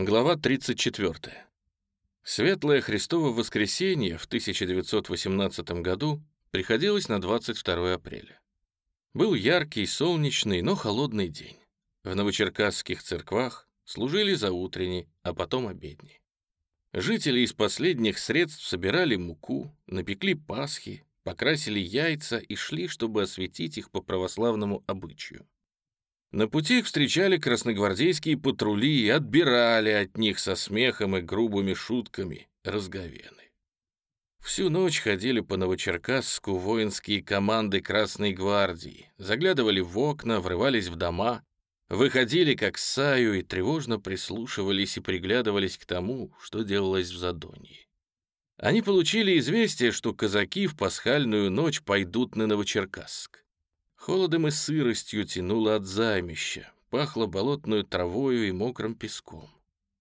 Глава 34. Светлое Христово воскресенье в 1918 году приходилось на 22 апреля. Был яркий, солнечный, но холодный день. В новочеркасских церквах служили за утренней, а потом обедни. Жители из последних средств собирали муку, напекли пасхи, покрасили яйца и шли, чтобы осветить их по православному обычаю. На пути их встречали красногвардейские патрули и отбирали от них со смехом и грубыми шутками разговены. Всю ночь ходили по Новочеркасску воинские команды Красной гвардии, заглядывали в окна, врывались в дома, выходили как саю и тревожно прислушивались и приглядывались к тому, что делалось в Задонье. Они получили известие, что казаки в пасхальную ночь пойдут на Новочеркасск. Холодом и сыростью тянуло от займища, пахло болотную травою и мокрым песком.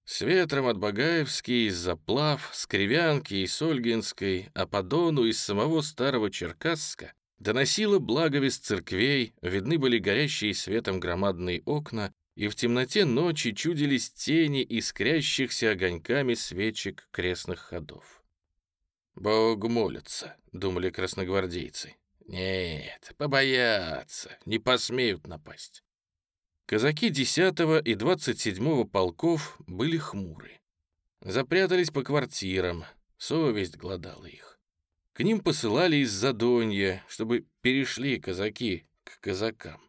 С ветром от Багаевски из Заплав, с Кривянки и Сольгинской, а по Дону из самого старого Черкасска доносило благовест церквей, видны были горящие светом громадные окна, и в темноте ночи чудились тени искрящихся огоньками свечек крестных ходов. «Бог молится», — думали красногвардейцы. Нет, побоятся, не посмеют напасть. Казаки 10 и 27 полков были хмуры. Запрятались по квартирам, совесть гладала их. К ним посылали из Задонья, чтобы перешли казаки к казакам.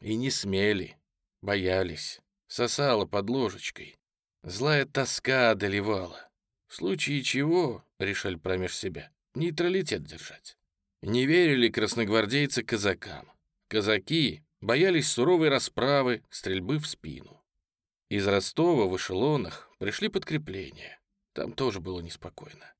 И не смели, боялись, сосала под ложечкой. Злая тоска одолевала. В случае чего, решали промеж себя, нейтралитет держать. Не верили красногвардейцы казакам. Казаки боялись суровой расправы, стрельбы в спину. Из Ростова в эшелонах пришли подкрепления. Там тоже было неспокойно.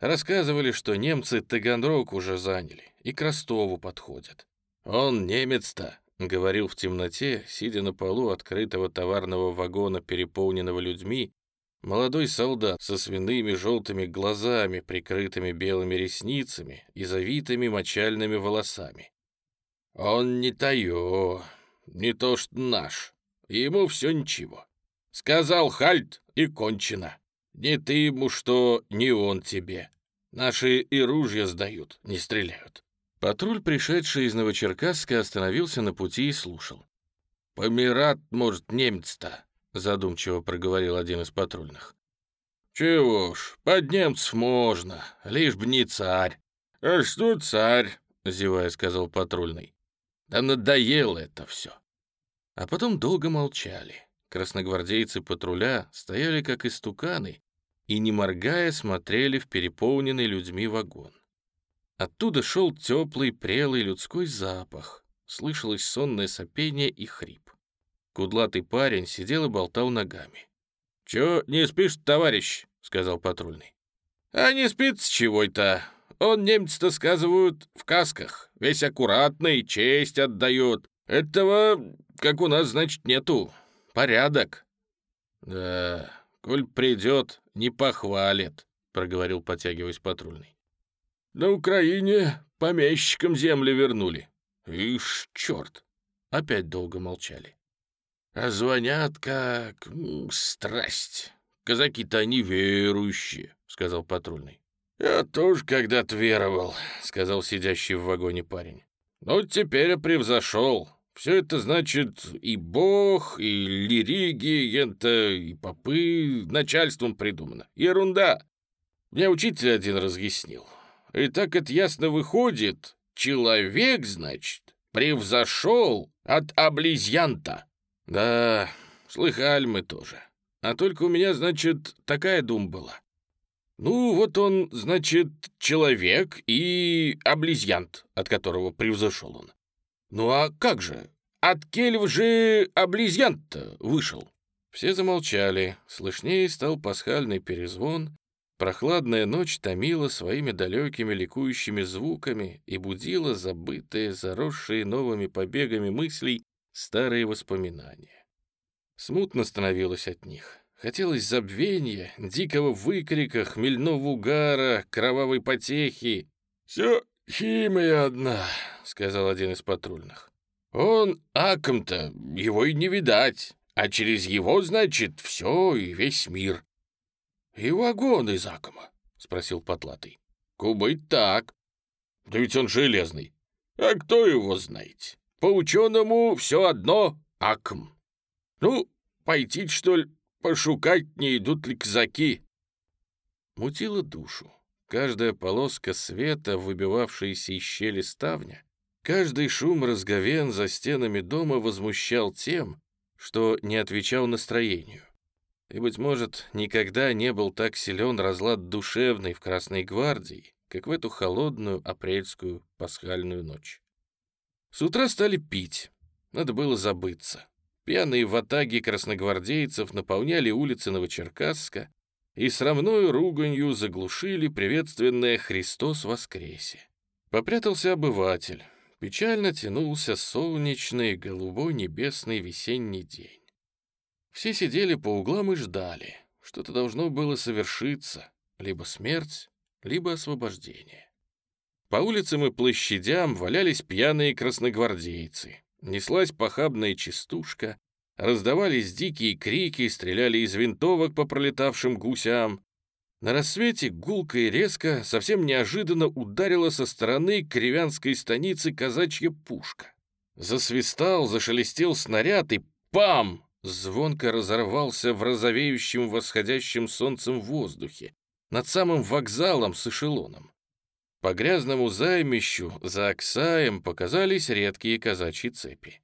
Рассказывали, что немцы Таганрог уже заняли и к Ростову подходят. «Он немец-то», — говорил в темноте, сидя на полу открытого товарного вагона, переполненного людьми, Молодой солдат со свиными желтыми глазами, прикрытыми белыми ресницами и завитыми мочальными волосами. Он не таю, не то что наш. Ему все ничего. Сказал хальт и кончено. Не ты ему что, не он тебе. Наши и ружья сдают, не стреляют. Патруль, пришедший из Новочеркасска, остановился на пути и слушал. «Помират, может, немец-то», задумчиво проговорил один из патрульных. «Чего ж, под немцев можно, лишь бы не царь». «А что царь?» — зевая сказал патрульный. «Да надоело это все». А потом долго молчали. Красногвардейцы патруля стояли как истуканы и, не моргая, смотрели в переполненный людьми вагон. Оттуда шел теплый, прелый людской запах, слышалось сонное сопение и хрип. Кудлатый парень сидел и болтал ногами. «Чё не спишь, товарищ?» — сказал патрульный. «А не спит с чего-то. Он, немец-то, сказывают, в касках. Весь аккуратный, честь отдает. Этого, как у нас, значит, нету. Порядок». «Да, коль придет, не похвалит», — проговорил, потягиваясь патрульный. «На Украине помещикам земли вернули». «Ишь, черт!» Опять долго молчали. А звонят как... страсть. Казаки-то они верующие, — сказал патрульный. «Я тоже когда-то веровал», — сказал сидящий в вагоне парень. «Но теперь я превзошел. Все это значит и бог, и лириги, ента, и попы начальством придумано. Ерунда. Мне учитель один разъяснил. И так это ясно выходит, человек, значит, превзошел от облизьянта. «Да, слыхали мы тоже. А только у меня, значит, такая дум была. Ну, вот он, значит, человек и облизьянт, от которого превзошел он. Ну а как же? От кельв же облизьянт вышел». Все замолчали, слышнее стал пасхальный перезвон, прохладная ночь томила своими далекими ликующими звуками и будила забытые, заросшие новыми побегами мыслей старые воспоминания. Смутно становилось от них. Хотелось забвения, дикого выкрика, хмельного угара, кровавой потехи. «Все химия одна», — сказал один из патрульных. «Он аком-то, его и не видать, а через его, значит, все и весь мир». «И вагон из Акома?» — спросил Потлатый. «Кубыть так. Да ведь он железный. А кто его знает? По ученому все одно Акм. Ну, пойти, что ли, пошукать, не идут ли казаки?» Мутило душу. Каждая полоска света, выбивавшаяся из щели ставня, каждый шум разговен за стенами дома возмущал тем, что не отвечал настроению. И, быть может, никогда не был так силен разлад душевный в Красной гвардии, как в эту холодную апрельскую пасхальную ночь. С утра стали пить. Надо было забыться. Пьяные ватаги красногвардейцев наполняли улицы Новочеркасска и срамною руганью заглушили приветственное «Христос воскресе». Попрятался обыватель. Печально тянулся солнечный, голубой небесный весенний день. Все сидели по углам и ждали. Что-то должно было совершиться. Либо смерть, либо освобождение. По улицам и площадям валялись пьяные красногвардейцы. Неслась похабная частушка, раздавались дикие крики, стреляли из винтовок по пролетавшим гусям. На рассвете гулко и резко, совсем неожиданно ударила со стороны кривянской станицы казачья пушка. Засвистал, зашелестел снаряд и пам! звонко разорвался в розовеющем восходящем солнцем воздухе, над самым вокзалом с эшелоном. По грязному займищу за Оксаем показались редкие казачьи цепи.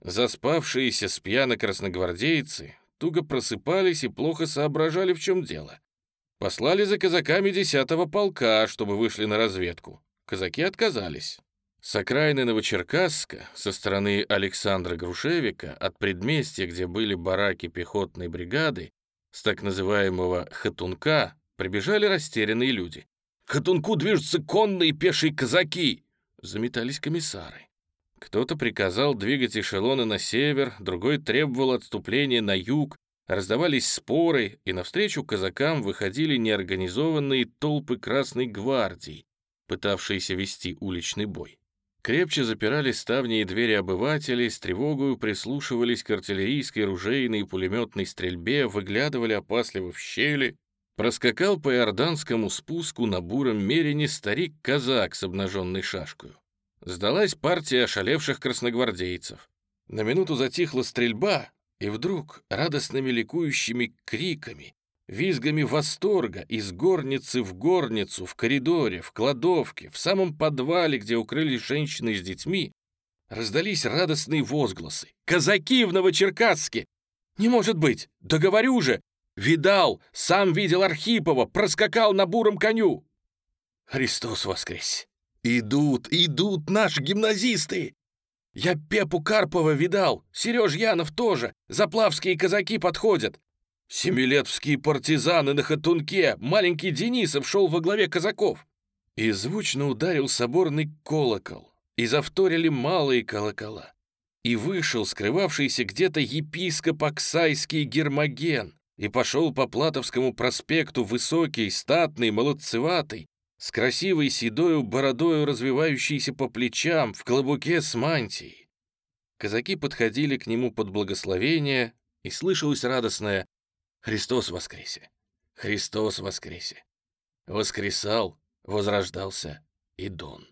Заспавшиеся с пьяно красногвардейцы туго просыпались и плохо соображали, в чем дело. Послали за казаками десятого полка, чтобы вышли на разведку. Казаки отказались. С окраины Новочеркасска, со стороны Александра Грушевика, от предместья, где были бараки пехотной бригады, с так называемого «хатунка», прибежали растерянные люди. «К хатунку движутся конные пешие казаки!» Заметались комиссары. Кто-то приказал двигать эшелоны на север, другой требовал отступления на юг, раздавались споры, и навстречу казакам выходили неорганизованные толпы Красной гвардии, пытавшиеся вести уличный бой. Крепче запирали ставни и двери обывателей, с тревогою прислушивались к артиллерийской, ружейной и пулеметной стрельбе, выглядывали опасливо в щели. Проскакал по иорданскому спуску на буром мерине старик-казак с обнаженной шашкой. Сдалась партия ошалевших красногвардейцев. На минуту затихла стрельба, и вдруг радостными ликующими криками визгами восторга из горницы в горницу, в коридоре, в кладовке, в самом подвале, где укрылись женщины с детьми, раздались радостные возгласы. «Казаки в Новочеркасске! Не может быть! Да говорю же! Видал! Сам видел Архипова! Проскакал на буром коню!» «Христос воскрес! Идут, идут наши гимназисты!» «Я Пепу Карпова видал, Сереж Янов тоже, заплавские казаки подходят. Семилетовские партизаны на Хатунке, маленький Денисов шел во главе казаков. И звучно ударил соборный колокол, и завторили малые колокола. И вышел скрывавшийся где-то епископ Оксайский Гермоген, и пошел по Платовскому проспекту высокий, статный, молодцеватый, с красивой седою бородою, развивающейся по плечам, в клобуке с мантией. Казаки подходили к нему под благословение, и слышалось радостное Христос воскресе! Христос воскресе! Воскресал, возрождался и Дон.